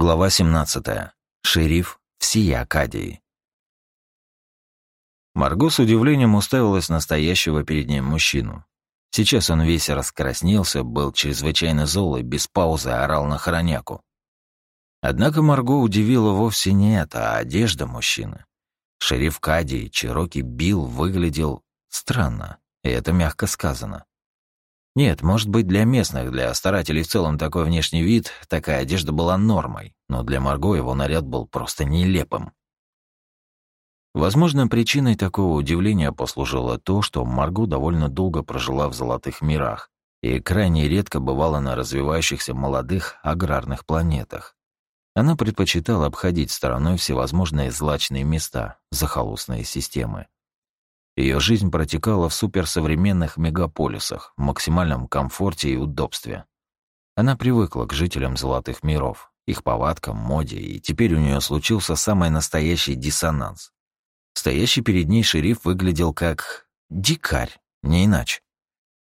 Глава 17. Шериф всей Акадии. Марго с удивлением уставилась на стоящего перед ним мужчину. Сейчас он весь раскраснелся, был чрезвычайно зол и без паузы орал на хороняку. Однако Марго удивила вовсе не это, а одежда мужчины. Шериф Кадии, Чироки Билл, выглядел странно, и это мягко сказано. Нет, может быть, для местных, для старателей в целом такой внешний вид, такая одежда была нормой, но для Марго его наряд был просто нелепым. Возможно, причиной такого удивления послужило то, что Марго довольно долго прожила в золотых мирах и крайне редко бывала на развивающихся молодых аграрных планетах. Она предпочитала обходить стороной всевозможные злачные места, захолустные системы. Ее жизнь протекала в суперсовременных мегаполисах, в максимальном комфорте и удобстве. Она привыкла к жителям золотых миров, их повадкам, моде, и теперь у нее случился самый настоящий диссонанс. Стоящий перед ней шериф выглядел как дикарь, не иначе.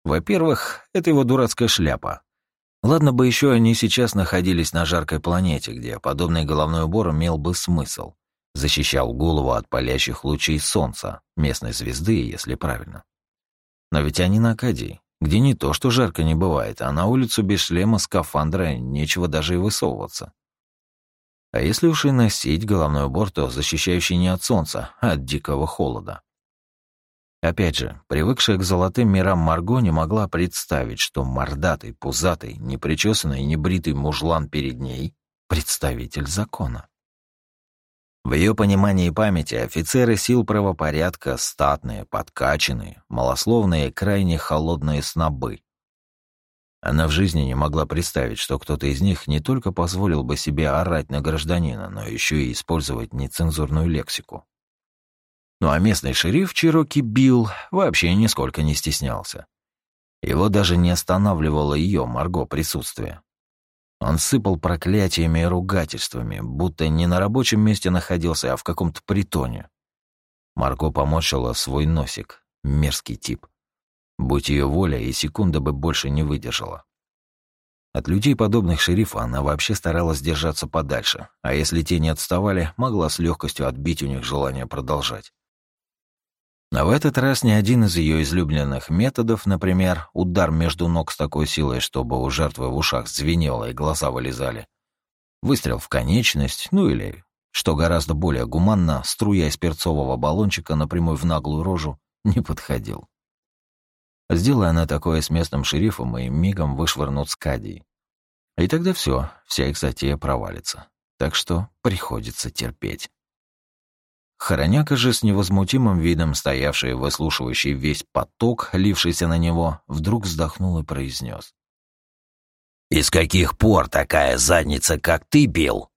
Во-первых, это его дурацкая шляпа. Ладно бы еще они сейчас находились на жаркой планете, где подобный головной убор имел бы смысл защищал голову от палящих лучей солнца, местной звезды, если правильно. Но ведь они на Акадии, где не то, что жарко не бывает, а на улицу без шлема скафандра нечего даже и высовываться. А если уж и носить головной убор, то защищающий не от солнца, а от дикого холода. Опять же, привыкшая к золотым мирам Марго не могла представить, что мордатый, пузатый, непричесанный, небритый мужлан перед ней — представитель закона. В ее понимании памяти офицеры сил правопорядка статные, подкачанные, малословные, крайне холодные снобы. Она в жизни не могла представить, что кто-то из них не только позволил бы себе орать на гражданина, но еще и использовать нецензурную лексику. Ну а местный шериф Чироки Билл вообще нисколько не стеснялся. Его даже не останавливало ее, Марго, присутствие. Он сыпал проклятиями и ругательствами, будто не на рабочем месте находился, а в каком-то притоне. Марго поморщила свой носик. Мерзкий тип. Будь ее воля, и секунда бы больше не выдержала. От людей, подобных шерифу, она вообще старалась держаться подальше, а если те не отставали, могла с легкостью отбить у них желание продолжать. Но в этот раз ни один из ее излюбленных методов, например, удар между ног с такой силой, чтобы у жертвы в ушах звенело и глаза вылезали, выстрел в конечность, ну или, что гораздо более гуманно, струя из перцового баллончика напрямую в наглую рожу, не подходил. Сделая она такое с местным шерифом, и мигом вышвырнут с Кадии. И тогда все, вся их затея провалится. Так что приходится терпеть. Хороняка же с невозмутимым видом, стоявший и выслушивающий весь поток, лившийся на него, вдруг вздохнул и произнес. «Из каких пор такая задница, как ты, Билл,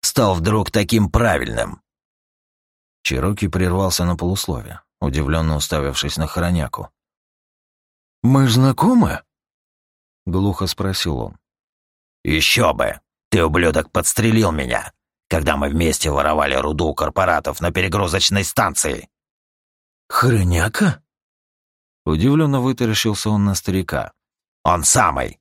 стал вдруг таким правильным?» Чироки прервался на полусловие, удивленно уставившись на Хороняку. «Мы знакомы?» — глухо спросил он. «Еще бы! Ты, ублюдок, подстрелил меня! Когда мы вместе воровали руду у корпоратов на перегрузочной станции». «Хроняка?» Удивленно вытаращился он на старика. «Он самый!»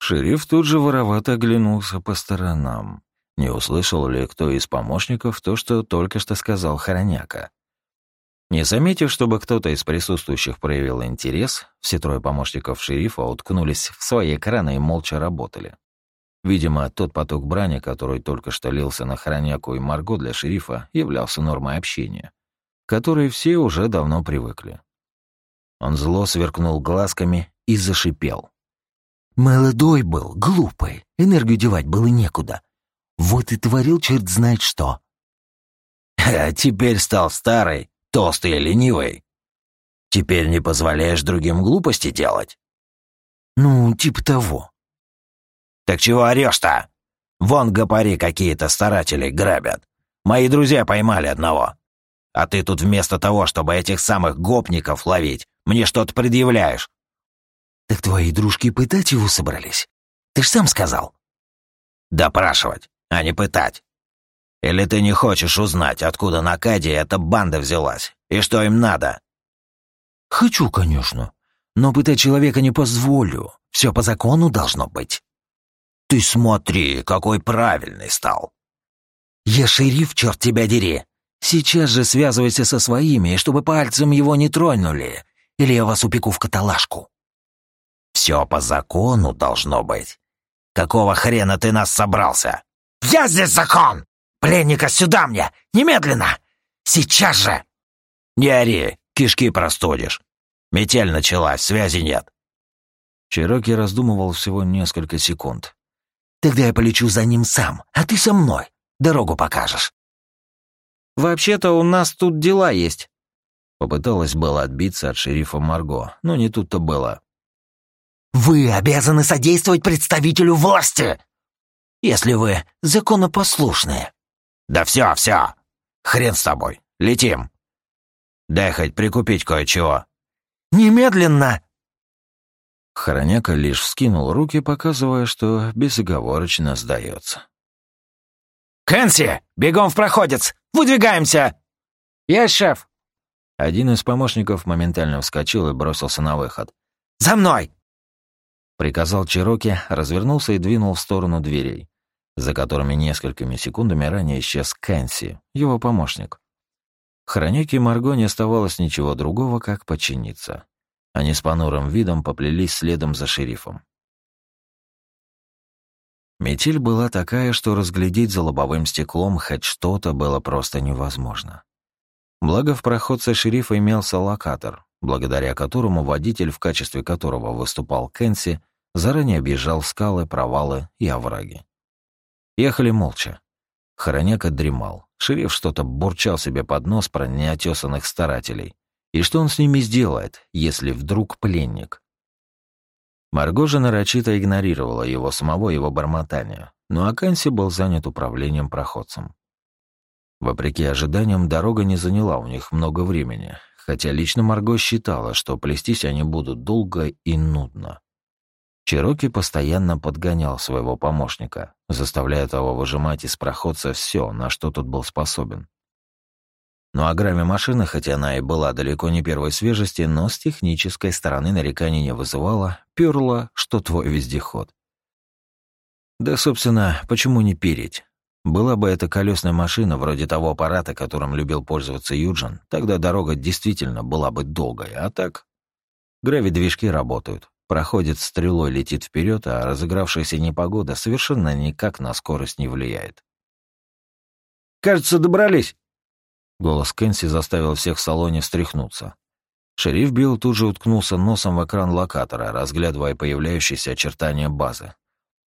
Шериф тут же воровато оглянулся по сторонам. Не услышал ли кто из помощников то, что только что сказал Хороняка? Не заметив, чтобы кто-то из присутствующих проявил интерес, все трое помощников шерифа уткнулись в свои экраны и молча работали. Видимо, тот поток брани, который только что лился на хроняку и Марго для шерифа, являлся нормой общения, к которой все уже давно привыкли. Он зло сверкнул глазками и зашипел. «Молодой был, глупый, энергию девать было некуда. Вот и творил черт знает что». «А теперь стал старый, толстый и ленивый. Теперь не позволяешь другим глупости делать?» «Ну, типа того», «Так чего орешь-то? Вон гопари какие-то старатели грабят. Мои друзья поймали одного. А ты тут вместо того, чтобы этих самых гопников ловить, мне что-то предъявляешь». «Так твои дружки пытать его собрались? Ты ж сам сказал». «Допрашивать, а не пытать. Или ты не хочешь узнать, откуда на Каде эта банда взялась, и что им надо?» «Хочу, конечно, но пытать человека не позволю. Все по закону должно быть». Ты смотри, какой правильный стал. Я шериф, черт тебя дери. Сейчас же связывайся со своими, чтобы пальцем его не тронули, или я вас упеку в каталажку. Все по закону должно быть. Какого хрена ты нас собрался? Я здесь закон! Пленника сюда мне! Немедленно! Сейчас же! Не ори, кишки простудишь. Метель началась, связи нет. Чироки раздумывал всего несколько секунд. Тогда я полечу за ним сам, а ты со мной. Дорогу покажешь. «Вообще-то у нас тут дела есть». Попыталась было отбиться от шерифа Марго, но не тут-то было. «Вы обязаны содействовать представителю власти, если вы законопослушные». «Да все, все. Хрен с тобой. Летим. Дай хоть прикупить кое-чего». «Немедленно!» Хороняка лишь вскинул руки, показывая, что безоговорочно сдается. «Кэнси, бегом в проходец! Выдвигаемся!» «Есть, шеф!» Один из помощников моментально вскочил и бросился на выход. «За мной!» Приказал Чироки, развернулся и двинул в сторону дверей, за которыми несколькими секундами ранее исчез Кэнси, его помощник. Хроняке Марго не оставалось ничего другого, как подчиниться. Они с понурым видом поплелись следом за шерифом. Метель была такая, что разглядеть за лобовым стеклом хоть что-то было просто невозможно. Благо в проходце шерифа имелся локатор, благодаря которому водитель, в качестве которого выступал Кэнси, заранее объезжал скалы, провалы и овраги. Ехали молча. Хороняк дремал. Шериф что-то бурчал себе под нос про неотесанных старателей. И что он с ними сделает, если вдруг пленник? Марго же нарочито игнорировала его самого его бормотания, но Аканси был занят управлением проходцем. Вопреки ожиданиям, дорога не заняла у них много времени, хотя лично Марго считала, что плестись они будут долго и нудно. Чироки постоянно подгонял своего помощника, заставляя того выжимать из проходца все, на что тот был способен. Ну а грамме машины, хотя она и была далеко не первой свежести, но с технической стороны нареканий не вызывала, перла, что твой вездеход. Да, собственно, почему не переть? Была бы это колесная машина, вроде того аппарата, которым любил пользоваться Юджин, тогда дорога действительно была бы долгой, а так... Грави-движки работают. Проходит стрелой, летит вперед, а разыгравшаяся непогода совершенно никак на скорость не влияет. «Кажется, добрались», Голос Кэнси заставил всех в салоне встряхнуться. Шериф Билл тут же уткнулся носом в экран локатора, разглядывая появляющиеся очертания базы.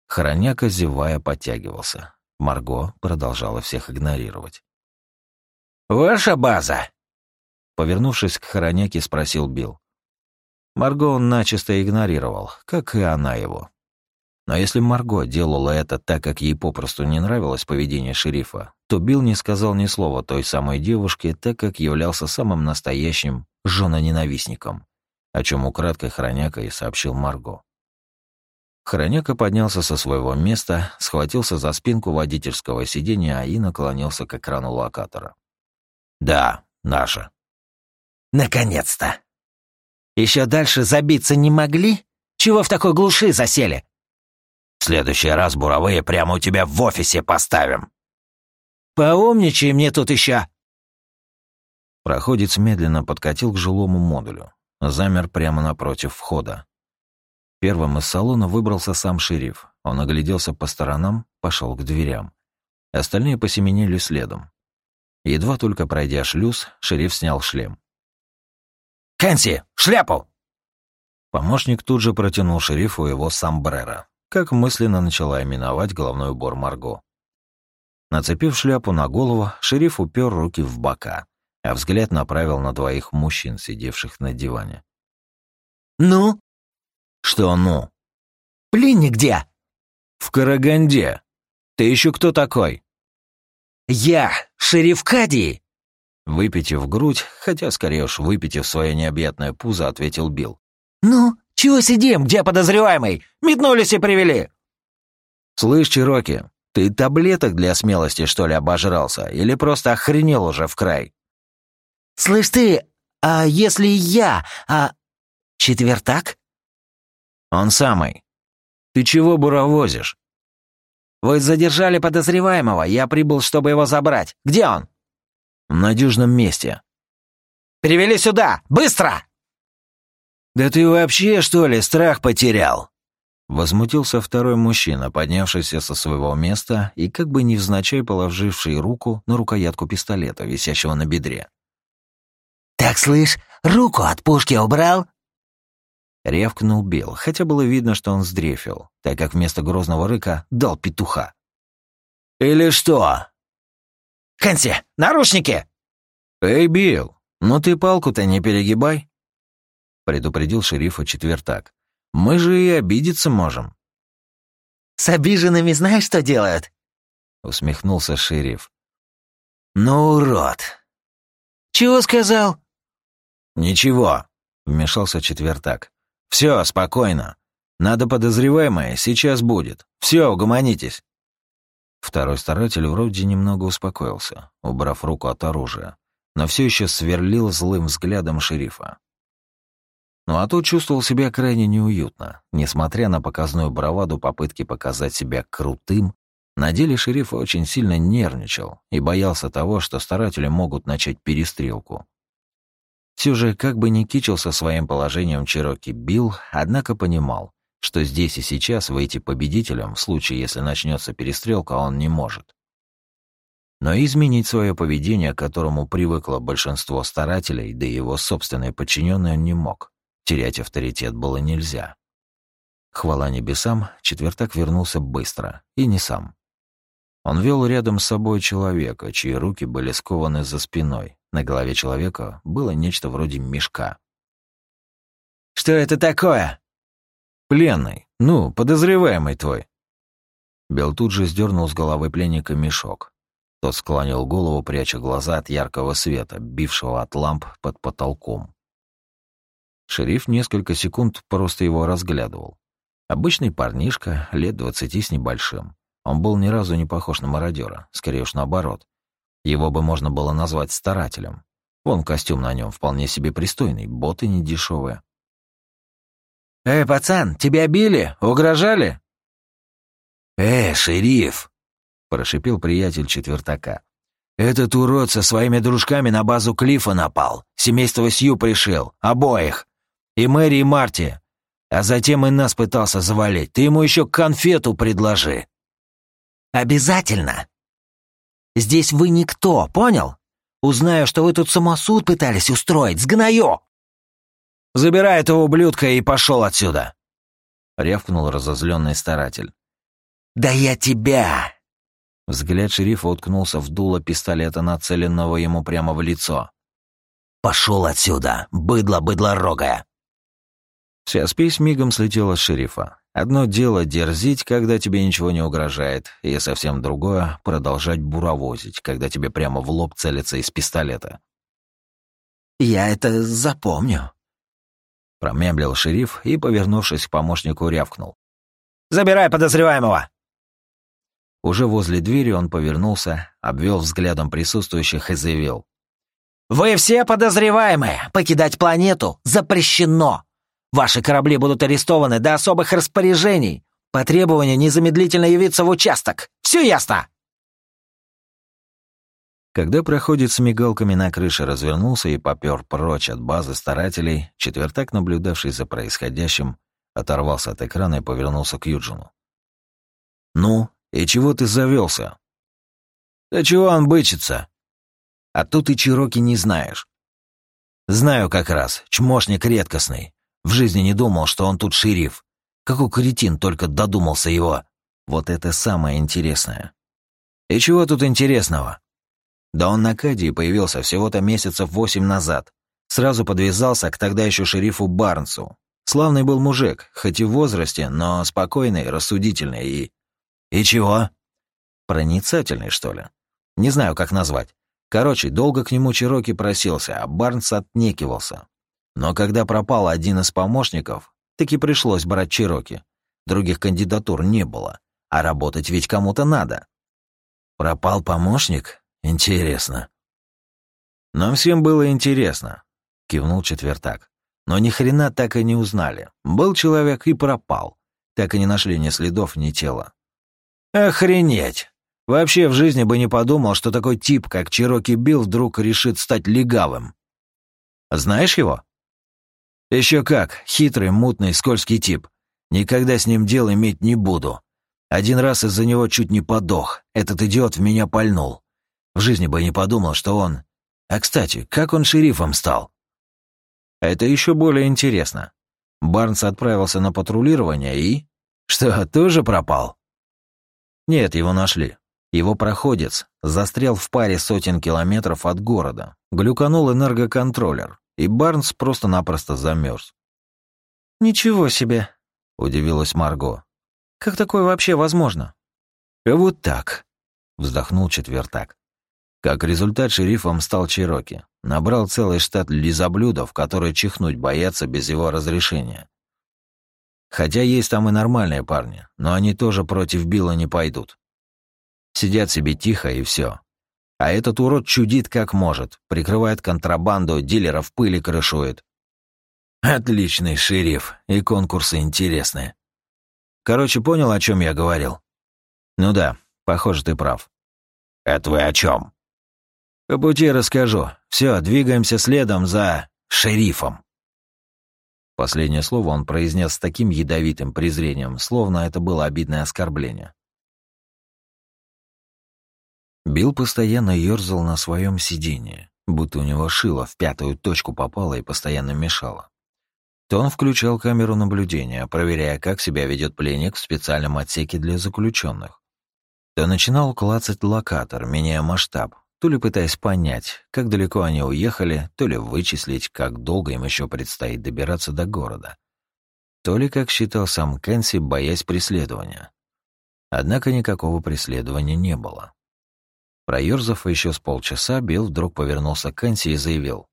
Хороняка, зевая, подтягивался. Марго продолжала всех игнорировать. «Ваша база?» Повернувшись к Хороняке, спросил Билл. Марго он начисто игнорировал, как и она его. Но если Марго делала это так, как ей попросту не нравилось поведение шерифа, то Билл не сказал ни слова той самой девушке, так как являлся самым настоящим женоненавистником, о чем украдкой Хроняка и сообщил Марго. Хроняка поднялся со своего места, схватился за спинку водительского сиденья и наклонился к экрану локатора. «Да, наша». «Наконец-то! Еще дальше забиться не могли? Чего в такой глуши засели?» В следующий раз буровые прямо у тебя в офисе поставим. Поумничай мне тут еще. Проходец медленно подкатил к жилому модулю. Замер прямо напротив входа. Первым из салона выбрался сам шериф. Он огляделся по сторонам, пошел к дверям. Остальные посеменили следом. Едва только пройдя шлюз, шериф снял шлем. «Кэнси, шляпу!» Помощник тут же протянул шерифу его сомбреро как мысленно начала именовать головной убор Марго. Нацепив шляпу на голову, шериф упер руки в бока, а взгляд направил на двоих мужчин, сидевших на диване. «Ну?» «Что «ну»?» «Пленник где?» «В Караганде. Ты еще кто такой?» «Я, шериф Кади!» Выпитив грудь, хотя скорее уж выпитив свое необъятное пузо, ответил Билл. «Ну, чего сидим? Где подозреваемый? Метнулись и привели!» «Слышь, Чироки, ты таблеток для смелости, что ли, обожрался? Или просто охренел уже в край?» «Слышь ты, а если я, а... четвертак?» «Он самый. Ты чего буровозишь? Вы задержали подозреваемого, я прибыл, чтобы его забрать. Где он?» «В надежном месте». «Перевели сюда! Быстро!» «Да ты вообще, что ли, страх потерял?» Возмутился второй мужчина, поднявшийся со своего места и как бы невзначай положивший руку на рукоятку пистолета, висящего на бедре. «Так, слышь, руку от пушки убрал?» Ревкнул Бел, хотя было видно, что он сдрефил, так как вместо грозного рыка дал петуха. «Или что?» «Хэнси, наручники!» «Эй, Билл, ну ты палку-то не перегибай!» Предупредил шерифа четвертак. «Мы же и обидеться можем». «С обиженными знаешь, что делают?» Усмехнулся шериф. «Ну, урод!» «Чего сказал?» «Ничего», — вмешался четвертак. Все, спокойно. Надо подозреваемое, сейчас будет. Все, угомонитесь». Второй старатель вроде немного успокоился, убрав руку от оружия, но все еще сверлил злым взглядом шерифа. Ну а тот чувствовал себя крайне неуютно. Несмотря на показную браваду попытки показать себя крутым, на деле шериф очень сильно нервничал и боялся того, что старатели могут начать перестрелку. Все же, как бы ни кичился своим положением Чироки Билл, однако понимал, что здесь и сейчас выйти победителем в случае, если начнется перестрелка, он не может. Но изменить свое поведение, к которому привыкло большинство старателей, да и его собственные подчиненные, он не мог. Терять авторитет было нельзя. Хвала небесам, четвертак вернулся быстро, и не сам. Он вел рядом с собой человека, чьи руки были скованы за спиной, на голове человека было нечто вроде мешка. «Что это такое?» «Пленный. Ну, подозреваемый твой». Бел тут же сдернул с головы пленника мешок. Тот склонил голову, пряча глаза от яркого света, бившего от ламп под потолком. Шериф несколько секунд просто его разглядывал. Обычный парнишка, лет двадцати с небольшим. Он был ни разу не похож на мародера, скорее уж наоборот. Его бы можно было назвать старателем. Вон костюм на нем вполне себе пристойный, боты не дешевые. «Эй, пацан, тебя били? Угрожали?» «Эй, шериф!» — прошипел приятель четвертака. «Этот урод со своими дружками на базу Клифа напал. Семейство Сью пришел. Обоих. И Мэри, и Марти. А затем и нас пытался завалить. Ты ему еще конфету предложи». «Обязательно!» Здесь вы никто, понял? Узнаю, что вы тут самосуд пытались устроить, сгною!» «Забирай этого ублюдка и пошел отсюда!» — рявкнул разозленный старатель. «Да я тебя!» Взгляд шерифа уткнулся в дуло пистолета, нацеленного ему прямо в лицо. «Пошел отсюда, быдло быдлорогое!» Вся спесь мигом слетела с шерифа. Одно дело дерзить, когда тебе ничего не угрожает, и совсем другое — продолжать буровозить, когда тебе прямо в лоб целится из пистолета. «Я это запомню», — промямлил шериф и, повернувшись к помощнику, рявкнул. «Забирай подозреваемого!» Уже возле двери он повернулся, обвел взглядом присутствующих и заявил. «Вы все подозреваемые! Покидать планету запрещено! Ваши корабли будут арестованы до особых распоряжений. По требованию незамедлительно явиться в участок. Все ясно?» Когда проходит с мигалками на крыше развернулся и попер прочь от базы старателей, четвертак, наблюдавший за происходящим, оторвался от экрана и повернулся к Юджину. «Ну, и чего ты завелся? «Да чего он бычится?» «А тут и Чироки не знаешь». «Знаю как раз, чмошник редкостный. В жизни не думал, что он тут шериф. Какой кретин только додумался его. Вот это самое интересное. И чего тут интересного? Да он на Кадии появился всего-то месяцев восемь назад. Сразу подвязался к тогда еще шерифу Барнсу. Славный был мужик, хоть и в возрасте, но спокойный, рассудительный и... И чего? Проницательный, что ли? Не знаю, как назвать. Короче, долго к нему Чироки просился, а Барнс отнекивался. Но когда пропал один из помощников, таки пришлось брать Чироки. Других кандидатур не было, а работать ведь кому-то надо. Пропал помощник? Интересно. Нам всем было интересно, кивнул четвертак. Но ни хрена так и не узнали. Был человек и пропал. Так и не нашли ни следов, ни тела. Охренеть! Вообще в жизни бы не подумал, что такой тип, как Чироки Билл, вдруг решит стать легавым. Знаешь его? Еще как, хитрый, мутный, скользкий тип. Никогда с ним дел иметь не буду. Один раз из-за него чуть не подох. Этот идиот в меня пальнул. В жизни бы не подумал, что он... А, кстати, как он шерифом стал? Это еще более интересно. Барнс отправился на патрулирование и... Что, тоже пропал? Нет, его нашли. Его проходец застрял в паре сотен километров от города. Глюканул энергоконтроллер, и Барнс просто-напросто замерз. «Ничего себе!» — удивилась Марго. «Как такое вообще возможно?» «Вот так», — вздохнул четвертак. Как результат, шерифом стал Чироки. Набрал целый штат лизоблюдов, которые чихнуть боятся без его разрешения. Хотя есть там и нормальные парни, но они тоже против Билла не пойдут. Сидят себе тихо и все. А этот урод чудит как может, прикрывает контрабанду, дилеров пыли крышует. Отличный шериф, и конкурсы интересные. Короче, понял, о чем я говорил? Ну да, похоже, ты прав. Это вы о чем? По пути расскажу. Все, двигаемся следом за шерифом. Последнее слово он произнес с таким ядовитым презрением, словно это было обидное оскорбление. Билл постоянно ерзал на своем сиденье, будто у него шило в пятую точку попало и постоянно мешало. То он включал камеру наблюдения, проверяя, как себя ведет пленник в специальном отсеке для заключенных. То начинал клацать локатор, меняя масштаб, то ли пытаясь понять, как далеко они уехали, то ли вычислить, как долго им еще предстоит добираться до города. То ли, как считал сам Кэнси, боясь преследования. Однако никакого преследования не было. Проерзав еще с полчаса, Билл вдруг повернулся к Кэнси и заявил.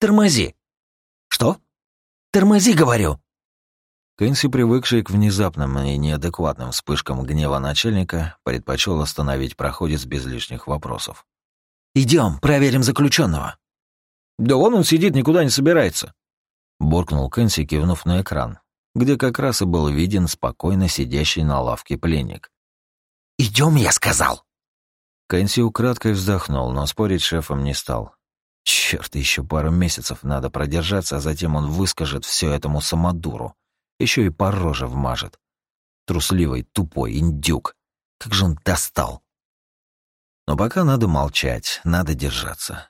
«Тормози!» «Что?» «Тормози, говорю!» Кэнси, привыкший к внезапным и неадекватным вспышкам гнева начальника, предпочел остановить проходец без лишних вопросов. Идем, проверим заключенного. Да вон он сидит, никуда не собирается. Буркнул Кэнси, кивнув на экран, где как раз и был виден спокойно сидящий на лавке пленник. Идем, я сказал. Кэнси украдкой вздохнул, но спорить шефом не стал. Черт, еще пару месяцев надо продержаться, а затем он выскажет все этому самодуру. Еще и по роже вмажет. Трусливый, тупой индюк. Как же он достал. Но пока надо молчать, надо держаться.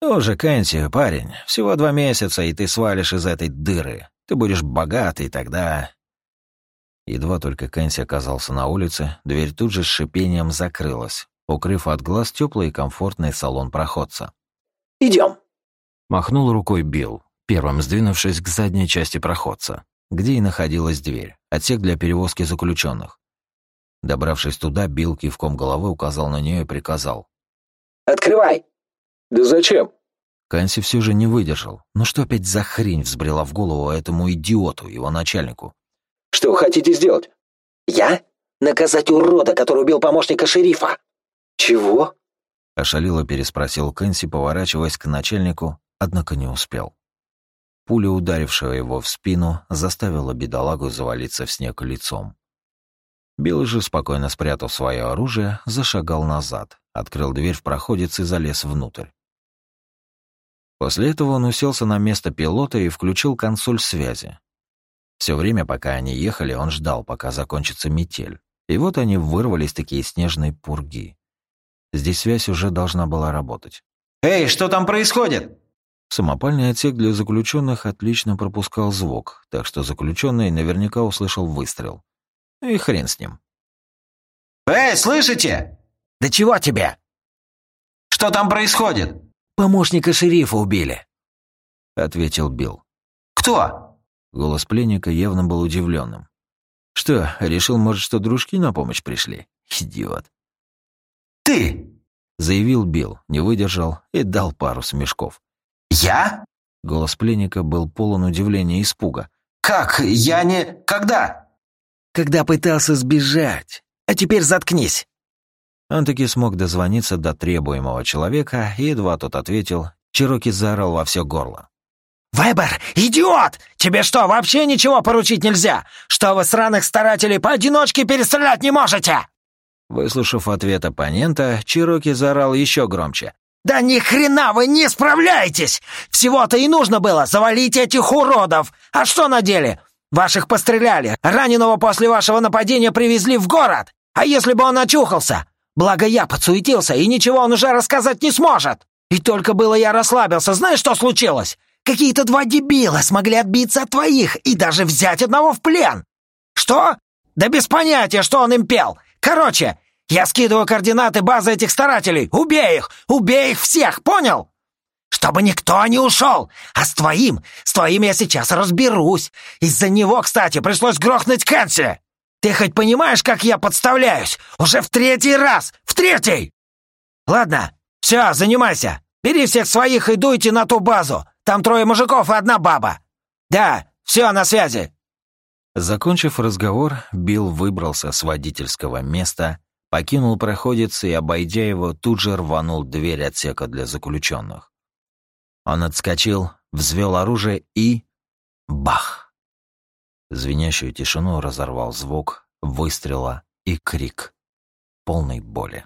«Уже, Кэнси, парень, всего два месяца, и ты свалишь из этой дыры. Ты будешь богатый тогда...» Едва только Кэнси оказался на улице, дверь тут же с шипением закрылась, укрыв от глаз теплый и комфортный салон проходца. «Идем!» Махнул рукой Билл, первым сдвинувшись к задней части проходца, где и находилась дверь, отсек для перевозки заключенных. Добравшись туда, Билл кивком головы указал на нее и приказал. «Открывай!» «Да зачем?» Канси все же не выдержал. Ну что опять за хрень взбрела в голову этому идиоту, его начальнику? «Что хотите сделать?» «Я? Наказать урода, который убил помощника шерифа!» «Чего?» Ошалило переспросил Кэнси, поворачиваясь к начальнику, однако не успел. Пуля, ударившая его в спину, заставила бедолагу завалиться в снег лицом. Билл же, спокойно спрятав свое оружие, зашагал назад, открыл дверь в проходец и залез внутрь. После этого он уселся на место пилота и включил консоль связи. Все время, пока они ехали, он ждал, пока закончится метель. И вот они вырвались такие снежные пурги. Здесь связь уже должна была работать. «Эй, что там происходит?» Самопальный отсек для заключенных отлично пропускал звук, так что заключенный наверняка услышал выстрел. И хрен с ним. «Эй, слышите?» «Да чего тебе?» «Что там происходит?» «Помощника шерифа убили», — ответил Билл. «Кто?» Голос пленника явно был удивленным. «Что, решил, может, что дружки на помощь пришли? Идиот». «Ты!» — заявил Билл, не выдержал и дал пару смешков. «Я?» Голос пленника был полон удивления и испуга. «Как? Я не... Когда?» когда пытался сбежать. А теперь заткнись!» Он таки смог дозвониться до требуемого человека, и едва тот ответил, Чироки заорал во все горло. «Вайбер, идиот! Тебе что, вообще ничего поручить нельзя? Что вы сраных старателей поодиночке перестрелять не можете?» Выслушав ответ оппонента, Чироки заорал еще громче. «Да ни хрена вы не справляетесь! Всего-то и нужно было завалить этих уродов! А что на деле? Ваших постреляли, раненого после вашего нападения привезли в город! А если бы он очухался? Благо я подсуетился, и ничего он уже рассказать не сможет! И только было я расслабился, знаешь, что случилось? Какие-то два дебила смогли отбиться от твоих и даже взять одного в плен! Что? Да без понятия, что он им пел! Короче, я скидываю координаты базы этих старателей. Убей их! Убей их всех, понял? Чтобы никто не ушел. А с твоим, с твоим я сейчас разберусь. Из-за него, кстати, пришлось грохнуть Кэнси. Ты хоть понимаешь, как я подставляюсь? Уже в третий раз! В третий! Ладно, все, занимайся. Бери всех своих и дуйте на ту базу. Там трое мужиков и одна баба. Да, все, на связи. Закончив разговор, Билл выбрался с водительского места, покинул проходец и, обойдя его, тут же рванул дверь отсека для заключенных. Он отскочил, взвел оружие и... Бах! Звенящую тишину разорвал звук выстрела и крик полной боли.